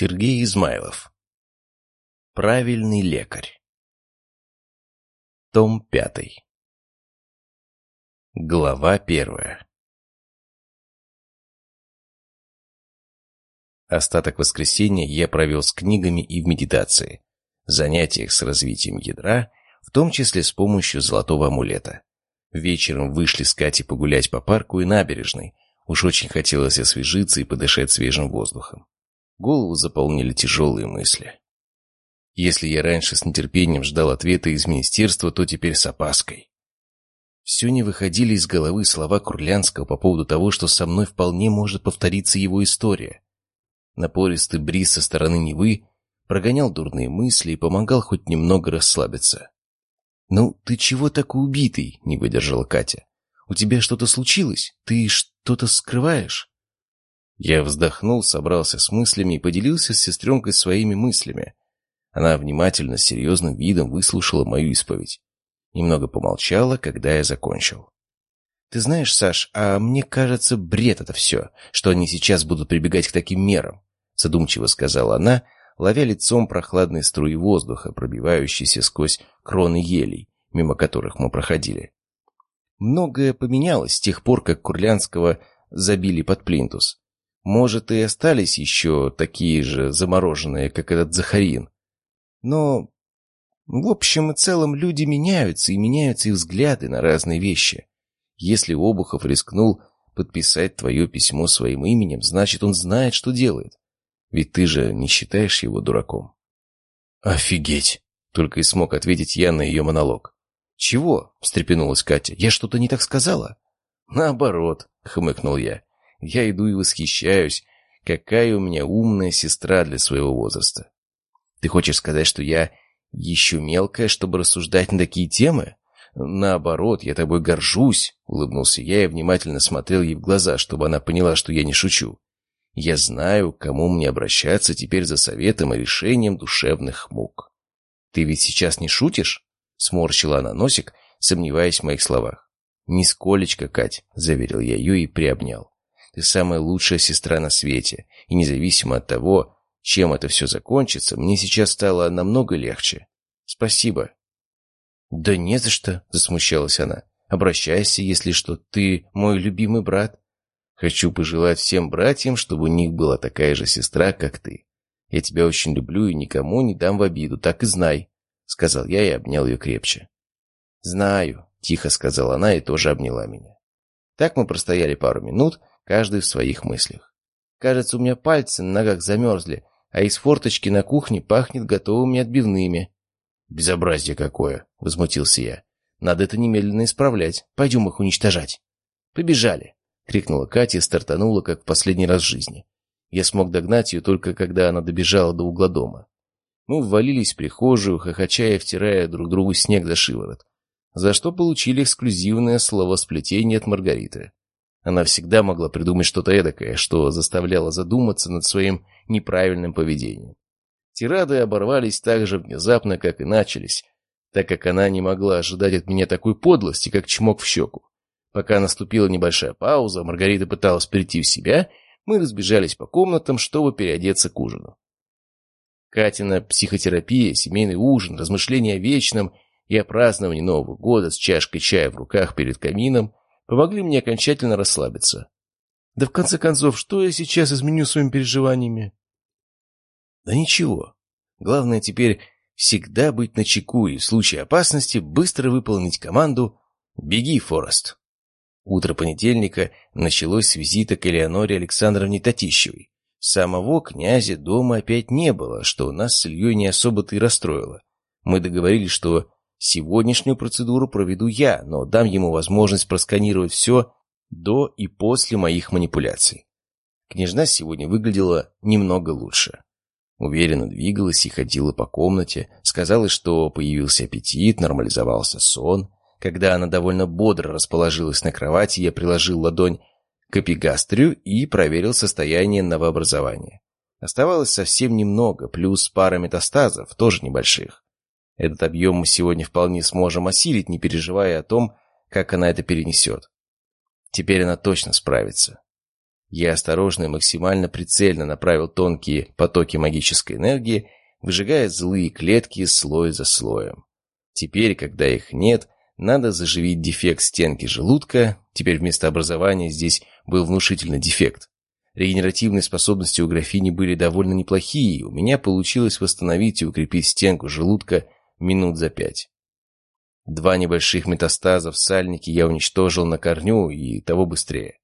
Сергей Измайлов. Правильный лекарь. Том пятый. Глава первая. Остаток воскресенья я провел с книгами и в медитации, занятиях с развитием ядра, в том числе с помощью золотого амулета. Вечером вышли с Катей погулять по парку и набережной. Уж очень хотелось освежиться и подышать свежим воздухом. Голову заполнили тяжелые мысли. Если я раньше с нетерпением ждал ответа из министерства, то теперь с опаской. Все не выходили из головы слова Курлянского по поводу того, что со мной вполне может повториться его история. Напористый бриз со стороны Невы прогонял дурные мысли и помогал хоть немного расслабиться. «Ну, ты чего такой убитый?» — не выдержала Катя. «У тебя что-то случилось? Ты что-то скрываешь?» Я вздохнул, собрался с мыслями и поделился с сестренкой своими мыслями. Она внимательно, с серьезным видом выслушала мою исповедь. Немного помолчала, когда я закончил. «Ты знаешь, Саш, а мне кажется, бред это все, что они сейчас будут прибегать к таким мерам», задумчиво сказала она, ловя лицом прохладные струи воздуха, пробивающиеся сквозь кроны елей, мимо которых мы проходили. Многое поменялось с тех пор, как Курлянского забили под плинтус. Может, и остались еще такие же замороженные, как этот Захарин. Но, в общем и целом, люди меняются, и меняются их взгляды на разные вещи. Если Обухов рискнул подписать твое письмо своим именем, значит, он знает, что делает. Ведь ты же не считаешь его дураком. «Офигеть!» — только и смог ответить я на ее монолог. «Чего?» — встрепенулась Катя. «Я что-то не так сказала?» «Наоборот», — хмыкнул я. Я иду и восхищаюсь, какая у меня умная сестра для своего возраста. Ты хочешь сказать, что я еще мелкая, чтобы рассуждать на такие темы? Наоборот, я тобой горжусь, улыбнулся я и внимательно смотрел ей в глаза, чтобы она поняла, что я не шучу. Я знаю, к кому мне обращаться теперь за советом и решением душевных мук. Ты ведь сейчас не шутишь? Сморщила она носик, сомневаясь в моих словах. «Нисколечко, Кать», — заверил я ее и приобнял. Ты самая лучшая сестра на свете, и независимо от того, чем это все закончится, мне сейчас стало намного легче. Спасибо». «Да не за что», — засмущалась она. «Обращайся, если что. Ты мой любимый брат. Хочу пожелать всем братьям, чтобы у них была такая же сестра, как ты. Я тебя очень люблю и никому не дам в обиду, так и знай», — сказал я и обнял ее крепче. «Знаю», — тихо сказала она и тоже обняла меня. Так мы простояли пару минут, каждый в своих мыслях. Кажется, у меня пальцы на ногах замерзли, а из форточки на кухне пахнет готовыми отбивными. «Безобразие какое!» — возмутился я. «Надо это немедленно исправлять. Пойдем их уничтожать». «Побежали!» — крикнула Катя и стартанула, как в последний раз в жизни. Я смог догнать ее только когда она добежала до угла дома. Мы ввалились в прихожую, хохоча и втирая друг другу снег за шиворот, за что получили эксклюзивное словосплетение от Маргариты. Она всегда могла придумать что-то эдакое, что заставляло задуматься над своим неправильным поведением. Тирады оборвались так же внезапно, как и начались, так как она не могла ожидать от меня такой подлости, как чмок в щеку. Пока наступила небольшая пауза, Маргарита пыталась прийти в себя, мы разбежались по комнатам, чтобы переодеться к ужину. Катина психотерапия, семейный ужин, размышления о вечном и о праздновании Нового года с чашкой чая в руках перед камином помогли мне окончательно расслабиться. Да в конце концов, что я сейчас изменю своими переживаниями? Да ничего. Главное теперь всегда быть начеку и в случае опасности быстро выполнить команду «Беги, Форест». Утро понедельника началось с визита к Элеоноре Александровне Татищевой. Самого князя дома опять не было, что нас с Ильей не особо-то и расстроило. Мы договорились, что Сегодняшнюю процедуру проведу я, но дам ему возможность просканировать все до и после моих манипуляций. Княжна сегодня выглядела немного лучше. Уверенно двигалась и ходила по комнате, сказала, что появился аппетит, нормализовался сон. Когда она довольно бодро расположилась на кровати, я приложил ладонь к эпигастрию и проверил состояние новообразования. Оставалось совсем немного, плюс пара метастазов, тоже небольших. Этот объем мы сегодня вполне сможем осилить, не переживая о том, как она это перенесет. Теперь она точно справится. Я осторожно и максимально прицельно направил тонкие потоки магической энергии, выжигая злые клетки слой за слоем. Теперь, когда их нет, надо заживить дефект стенки желудка. Теперь вместо образования здесь был внушительный дефект. Регенеративные способности у графини были довольно неплохие, у меня получилось восстановить и укрепить стенку желудка минут за пять. Два небольших метастаза в сальнике я уничтожил на корню и того быстрее.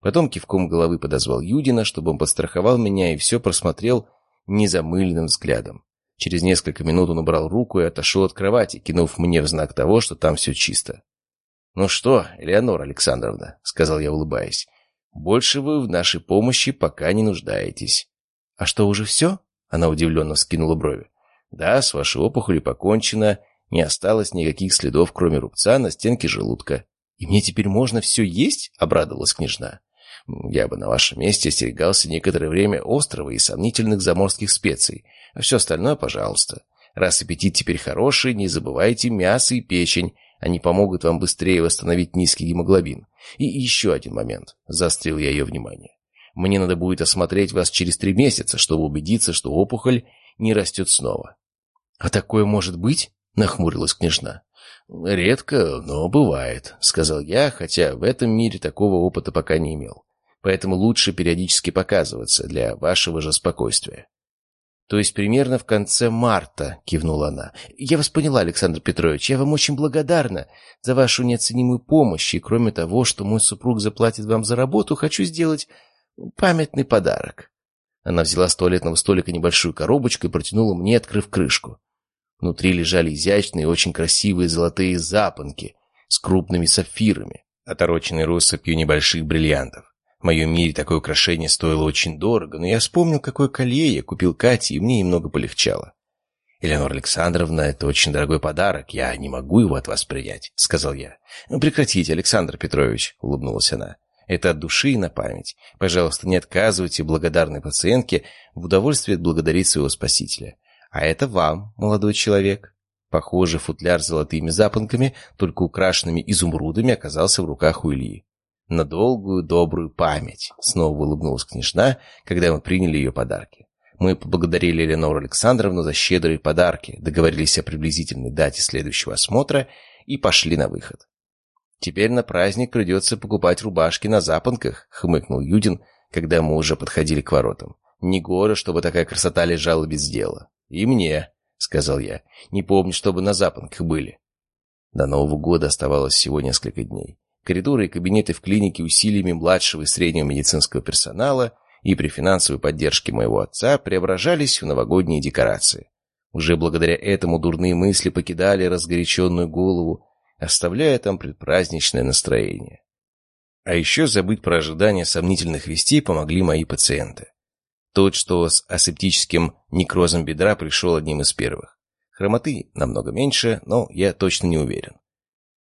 Потом кивком головы подозвал Юдина, чтобы он подстраховал меня и все просмотрел незамыленным взглядом. Через несколько минут он убрал руку и отошел от кровати, кинув мне в знак того, что там все чисто. «Ну что, Элеонора Александровна», — сказал я, улыбаясь, больше вы в нашей помощи пока не нуждаетесь». «А что, уже все?» Она удивленно скинула брови. «Да, с вашей опухолью покончено. Не осталось никаких следов, кроме рубца на стенке желудка». «И мне теперь можно все есть?» — обрадовалась княжна. «Я бы на вашем месте остерегался некоторое время острова и сомнительных заморских специй. А все остальное, пожалуйста. Раз аппетит теперь хороший, не забывайте мясо и печень. Они помогут вам быстрее восстановить низкий гемоглобин. И еще один момент. Заострил я ее внимание. Мне надо будет осмотреть вас через три месяца, чтобы убедиться, что опухоль не растет снова. — А такое может быть? — нахмурилась княжна. «Редко, но бывает», — сказал я, хотя в этом мире такого опыта пока не имел. Поэтому лучше периодически показываться для вашего же спокойствия. «То есть примерно в конце марта», — кивнула она. «Я вас поняла, Александр Петрович. Я вам очень благодарна за вашу неоценимую помощь. И кроме того, что мой супруг заплатит вам за работу, хочу сделать памятный подарок». Она взяла с туалетного столика небольшую коробочку и протянула мне, открыв крышку. Внутри лежали изящные, очень красивые золотые запонки с крупными сапфирами, отороченные россыпью небольших бриллиантов. В моем мире такое украшение стоило очень дорого, но я вспомнил, какое колье я купил Кате, и мне немного полегчало. «Элеонора Александровна, это очень дорогой подарок, я не могу его от вас принять», — сказал я. «Ну, «Прекратите, Александр Петрович», — улыбнулась она. «Это от души и на память. Пожалуйста, не отказывайте благодарной пациентке в удовольствии отблагодарить своего спасителя. А это вам, молодой человек». Похоже, футляр с золотыми запонками, только украшенными изумрудами, оказался в руках у Ильи на долгую добрую память», — снова улыбнулась княжна, когда мы приняли ее подарки. Мы поблагодарили Эленору Александровну за щедрые подарки, договорились о приблизительной дате следующего осмотра и пошли на выход. «Теперь на праздник придется покупать рубашки на запонках», — хмыкнул Юдин, когда мы уже подходили к воротам. «Не горе, чтобы такая красота лежала без дела». «И мне», — сказал я. «Не помню, чтобы на запонках были». До Нового года оставалось всего несколько дней. Коридоры и кабинеты в клинике усилиями младшего и среднего медицинского персонала и при финансовой поддержке моего отца преображались в новогодние декорации. Уже благодаря этому дурные мысли покидали разгоряченную голову, оставляя там предпраздничное настроение. А еще забыть про ожидание сомнительных вестей помогли мои пациенты. Тот, что с асептическим некрозом бедра, пришел одним из первых. Хромоты намного меньше, но я точно не уверен.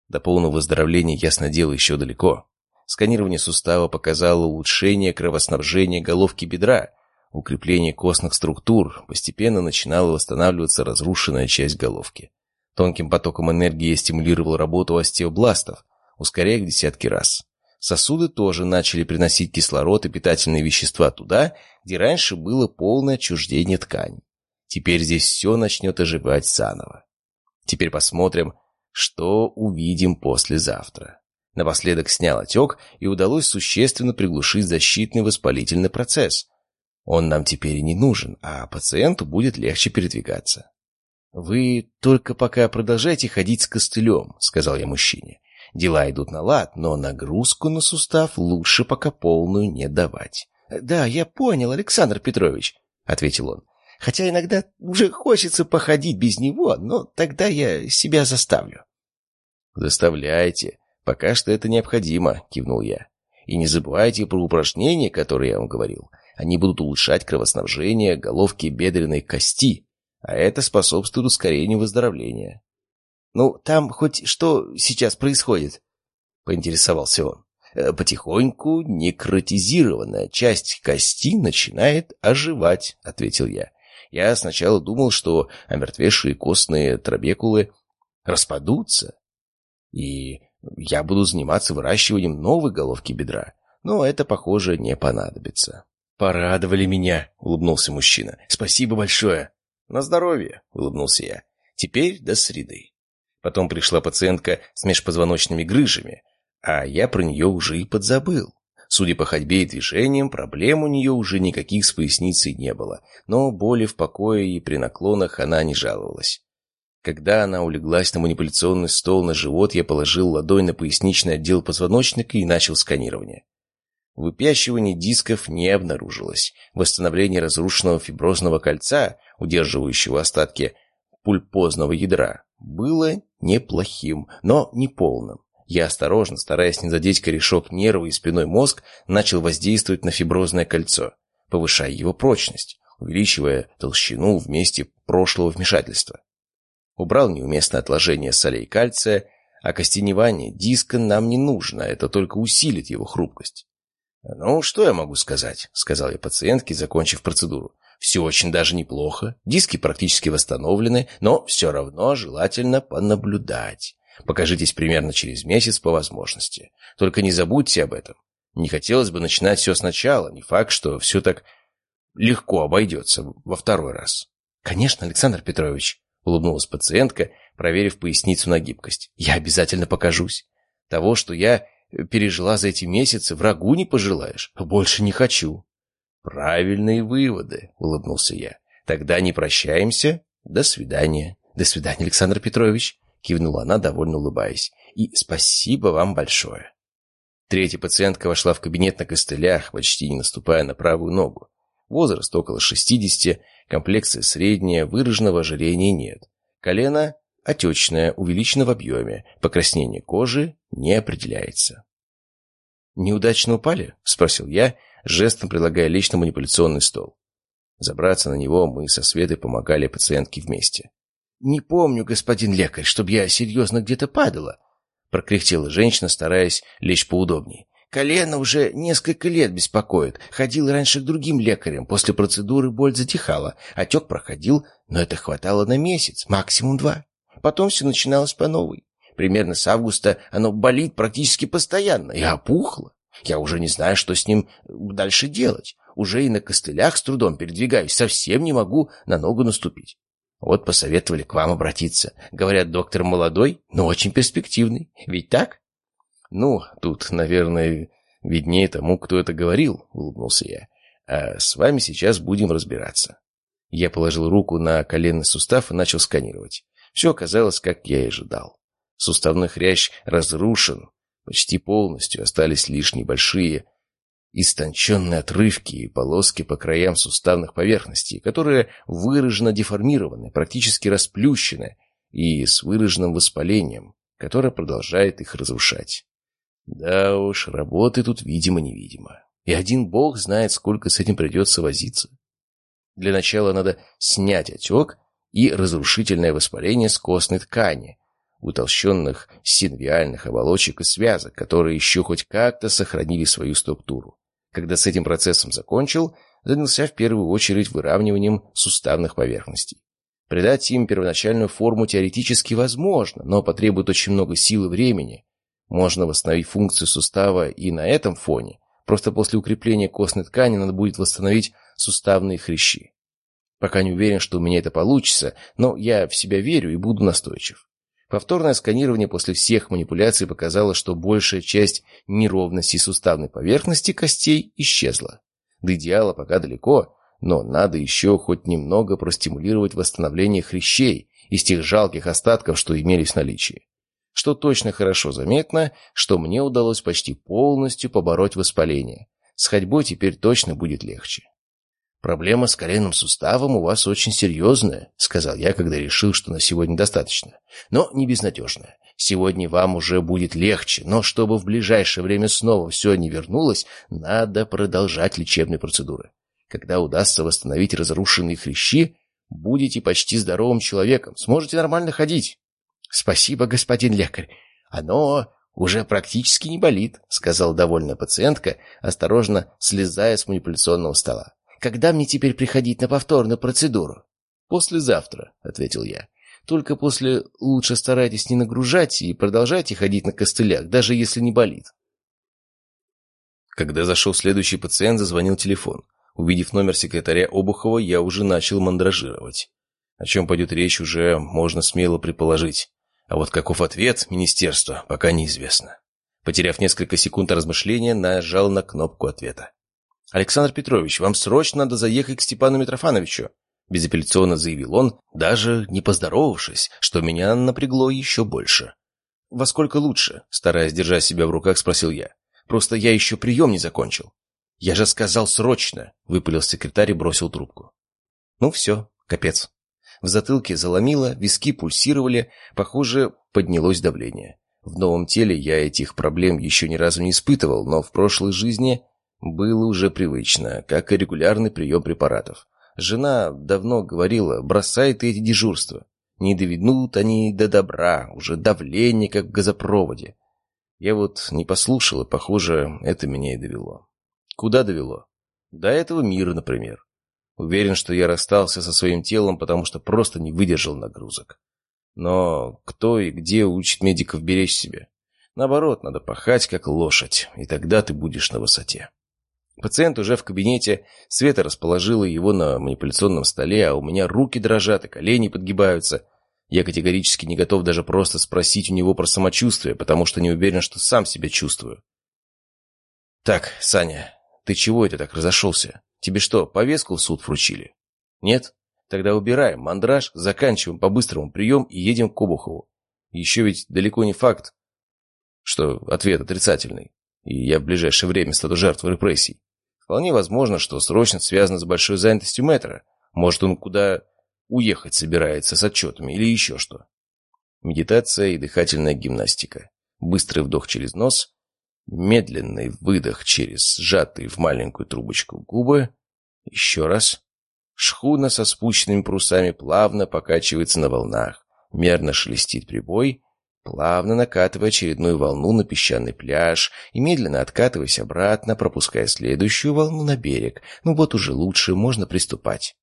До полного выздоровления, ясно дело, еще далеко. Сканирование сустава показало улучшение кровоснабжения головки бедра, укрепление костных структур, постепенно начинала восстанавливаться разрушенная часть головки. Тонким потоком энергии я стимулировал работу остеобластов, ускоряя их десятки раз. Сосуды тоже начали приносить кислород и питательные вещества туда, где раньше было полное отчуждение тканей. Теперь здесь все начнет оживать заново. Теперь посмотрим, что увидим послезавтра. Напоследок снял отек, и удалось существенно приглушить защитный воспалительный процесс. Он нам теперь не нужен, а пациенту будет легче передвигаться. «Вы только пока продолжайте ходить с костылем», — сказал я мужчине. «Дела идут на лад, но нагрузку на сустав лучше пока полную не давать». «Да, я понял, Александр Петрович», — ответил он. Хотя иногда уже хочется походить без него, но тогда я себя заставлю. «Заставляйте. Пока что это необходимо», — кивнул я. «И не забывайте про упражнения, которые я вам говорил. Они будут улучшать кровоснабжение головки бедренной кости, а это способствует ускорению выздоровления». «Ну, там хоть что сейчас происходит?» — поинтересовался он. «Э, «Потихоньку некротизированная часть кости начинает оживать», — ответил я. Я сначала думал, что омертвевшие костные трабекулы распадутся, и я буду заниматься выращиванием новой головки бедра. но это, похоже, не понадобится. «Порадовали меня», — улыбнулся мужчина. «Спасибо большое». «На здоровье», — улыбнулся я. «Теперь до среды». Потом пришла пациентка с межпозвоночными грыжами, а я про нее уже и подзабыл. Судя по ходьбе и движениям, проблем у нее уже никаких с поясницей не было, но боли в покое и при наклонах она не жаловалась. Когда она улеглась на манипуляционный стол на живот, я положил ладонь на поясничный отдел позвоночника и начал сканирование. Выпящивание дисков не обнаружилось. Восстановление разрушенного фиброзного кольца, удерживающего остатки пульпозного ядра, было неплохим, но не полным. Я осторожно, стараясь не задеть корешок нерва и спиной мозг, начал воздействовать на фиброзное кольцо, повышая его прочность, увеличивая толщину в месте прошлого вмешательства. Убрал неуместное отложение солей кальция, а костеневание диска нам не нужно, это только усилит его хрупкость. «Ну, что я могу сказать?» — сказал я пациентке, закончив процедуру. Все очень даже неплохо, диски практически восстановлены, но все равно желательно понаблюдать. Покажитесь примерно через месяц по возможности. Только не забудьте об этом. Не хотелось бы начинать все сначала, не факт, что все так легко обойдется во второй раз. «Конечно, Александр Петрович», — улыбнулась пациентка, проверив поясницу на гибкость. «Я обязательно покажусь. Того, что я пережила за эти месяцы, врагу не пожелаешь. Больше не хочу». «Правильные выводы», — улыбнулся я. «Тогда не прощаемся. До свидания». «До свидания, Александр Петрович», — кивнула она, довольно улыбаясь. «И спасибо вам большое». Третья пациентка вошла в кабинет на костылях, почти не наступая на правую ногу. Возраст около 60, комплекция средняя, выраженного ожирения нет. Колено отечное, увеличено в объеме, покраснение кожи не определяется. «Неудачно упали?» — спросил я, жестом предлагая лечь на манипуляционный стол. Забраться на него мы со Светой помогали пациентке вместе. «Не помню, господин лекарь, чтобы я серьезно где-то падала», — прокряхтела женщина, стараясь лечь поудобнее. «Колено уже несколько лет беспокоит. Ходил раньше к другим лекарям. После процедуры боль затихала. Отек проходил, но это хватало на месяц, максимум два. Потом все начиналось по новой. Примерно с августа оно болит практически постоянно и опухло. Я уже не знаю, что с ним дальше делать. Уже и на костылях с трудом передвигаюсь, совсем не могу на ногу наступить. Вот посоветовали к вам обратиться. Говорят, доктор молодой, но очень перспективный. Ведь так? Ну, тут, наверное, виднее тому, кто это говорил, улыбнулся я. А с вами сейчас будем разбираться. Я положил руку на коленный сустав и начал сканировать. Все оказалось, как я и ожидал. Суставной хрящ разрушен, Почти полностью остались лишь небольшие истонченные отрывки и полоски по краям суставных поверхностей, которые выраженно деформированы, практически расплющены и с выраженным воспалением, которое продолжает их разрушать. Да уж, работы тут видимо-невидимо. И один бог знает, сколько с этим придется возиться. Для начала надо снять отек и разрушительное воспаление с костной ткани, утолщенных синвиальных оболочек и связок, которые еще хоть как-то сохранили свою структуру. Когда с этим процессом закончил, занялся в первую очередь выравниванием суставных поверхностей. Придать им первоначальную форму теоретически возможно, но потребует очень много сил и времени. Можно восстановить функцию сустава и на этом фоне. Просто после укрепления костной ткани надо будет восстановить суставные хрящи. Пока не уверен, что у меня это получится, но я в себя верю и буду настойчив. Повторное сканирование после всех манипуляций показало, что большая часть неровностей суставной поверхности костей исчезла. До идеала пока далеко, но надо еще хоть немного простимулировать восстановление хрящей из тех жалких остатков, что имелись в наличии. Что точно хорошо заметно, что мне удалось почти полностью побороть воспаление. С ходьбой теперь точно будет легче. «Проблема с коленным суставом у вас очень серьезная», — сказал я, когда решил, что на сегодня достаточно. «Но не безнадежная. Сегодня вам уже будет легче, но чтобы в ближайшее время снова все не вернулось, надо продолжать лечебные процедуры. Когда удастся восстановить разрушенные хрящи, будете почти здоровым человеком, сможете нормально ходить». «Спасибо, господин лекарь. Оно уже практически не болит», — сказала довольная пациентка, осторожно слезая с манипуляционного стола. Когда мне теперь приходить на повторную процедуру? Послезавтра, ответил я. Только после лучше старайтесь не нагружать и продолжайте ходить на костылях, даже если не болит. Когда зашел следующий пациент, зазвонил телефон. Увидев номер секретаря Обухова, я уже начал мандражировать. О чем пойдет речь, уже можно смело предположить. А вот каков ответ министерства, пока неизвестно. Потеряв несколько секунд размышления, нажал на кнопку ответа. «Александр Петрович, вам срочно надо заехать к Степану Митрофановичу», безапелляционно заявил он, даже не поздоровавшись, что меня напрягло еще больше. «Во сколько лучше?» Стараясь держать себя в руках, спросил я. «Просто я еще прием не закончил». «Я же сказал срочно!» — выпалил секретарь и бросил трубку. «Ну все, капец». В затылке заломило, виски пульсировали, похоже, поднялось давление. В новом теле я этих проблем еще ни разу не испытывал, но в прошлой жизни было уже привычно, как и регулярный прием препаратов. Жена давно говорила, бросай ты эти дежурства. Не доведут они до добра, уже давление, как в газопроводе. Я вот не послушал, и, похоже, это меня и довело. Куда довело? До этого мира, например. Уверен, что я расстался со своим телом, потому что просто не выдержал нагрузок. Но кто и где учит медиков беречь себя? Наоборот, надо пахать, как лошадь, и тогда ты будешь на высоте. Пациент уже в кабинете, Света расположила его на манипуляционном столе, а у меня руки дрожат и колени подгибаются. Я категорически не готов даже просто спросить у него про самочувствие, потому что не уверен, что сам себя чувствую. «Так, Саня, ты чего это так разошелся? Тебе что, повестку в суд вручили?» «Нет? Тогда убираем мандраж, заканчиваем по-быстрому прием и едем к Обухову. Еще ведь далеко не факт, что ответ отрицательный, и я в ближайшее время стану жертвой репрессий. Вполне возможно, что срочно связано с большой занятостью мэтра. Может, он куда уехать собирается с отчетами или еще что. Медитация и дыхательная гимнастика. Быстрый вдох через нос, медленный выдох через сжатые в маленькую трубочку губы. Еще раз. Шхуна со спущенными парусами плавно покачивается на волнах. Мерно шелестит прибой, плавно накатывая очередную волну на песчаный пляж и медленно откатываясь обратно, пропуская следующую волну на берег. Ну вот уже лучше, можно приступать.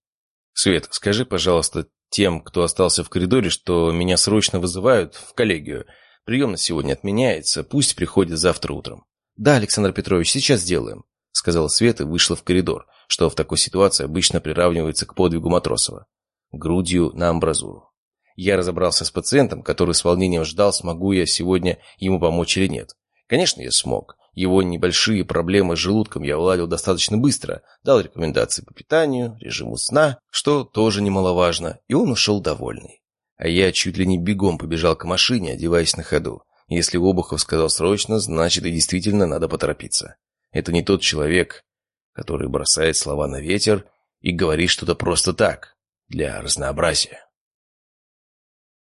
«Свет, скажи, пожалуйста, тем, кто остался в коридоре, что меня срочно вызывают в коллегию. Прием на сегодня отменяется, пусть приходит завтра утром». «Да, Александр Петрович, сейчас сделаем», — сказала Света и вышла в коридор, что в такой ситуации обычно приравнивается к подвигу Матросова. Грудью на амбразуру. Я разобрался с пациентом, который с волнением ждал, смогу я сегодня ему помочь или нет. Конечно, я смог. Его небольшие проблемы с желудком я уладил достаточно быстро, дал рекомендации по питанию, режиму сна, что тоже немаловажно, и он ушел довольный. А я чуть ли не бегом побежал к машине, одеваясь на ходу. Если Обухов сказал срочно, значит и действительно надо поторопиться. Это не тот человек, который бросает слова на ветер и говорит что-то просто так, для разнообразия.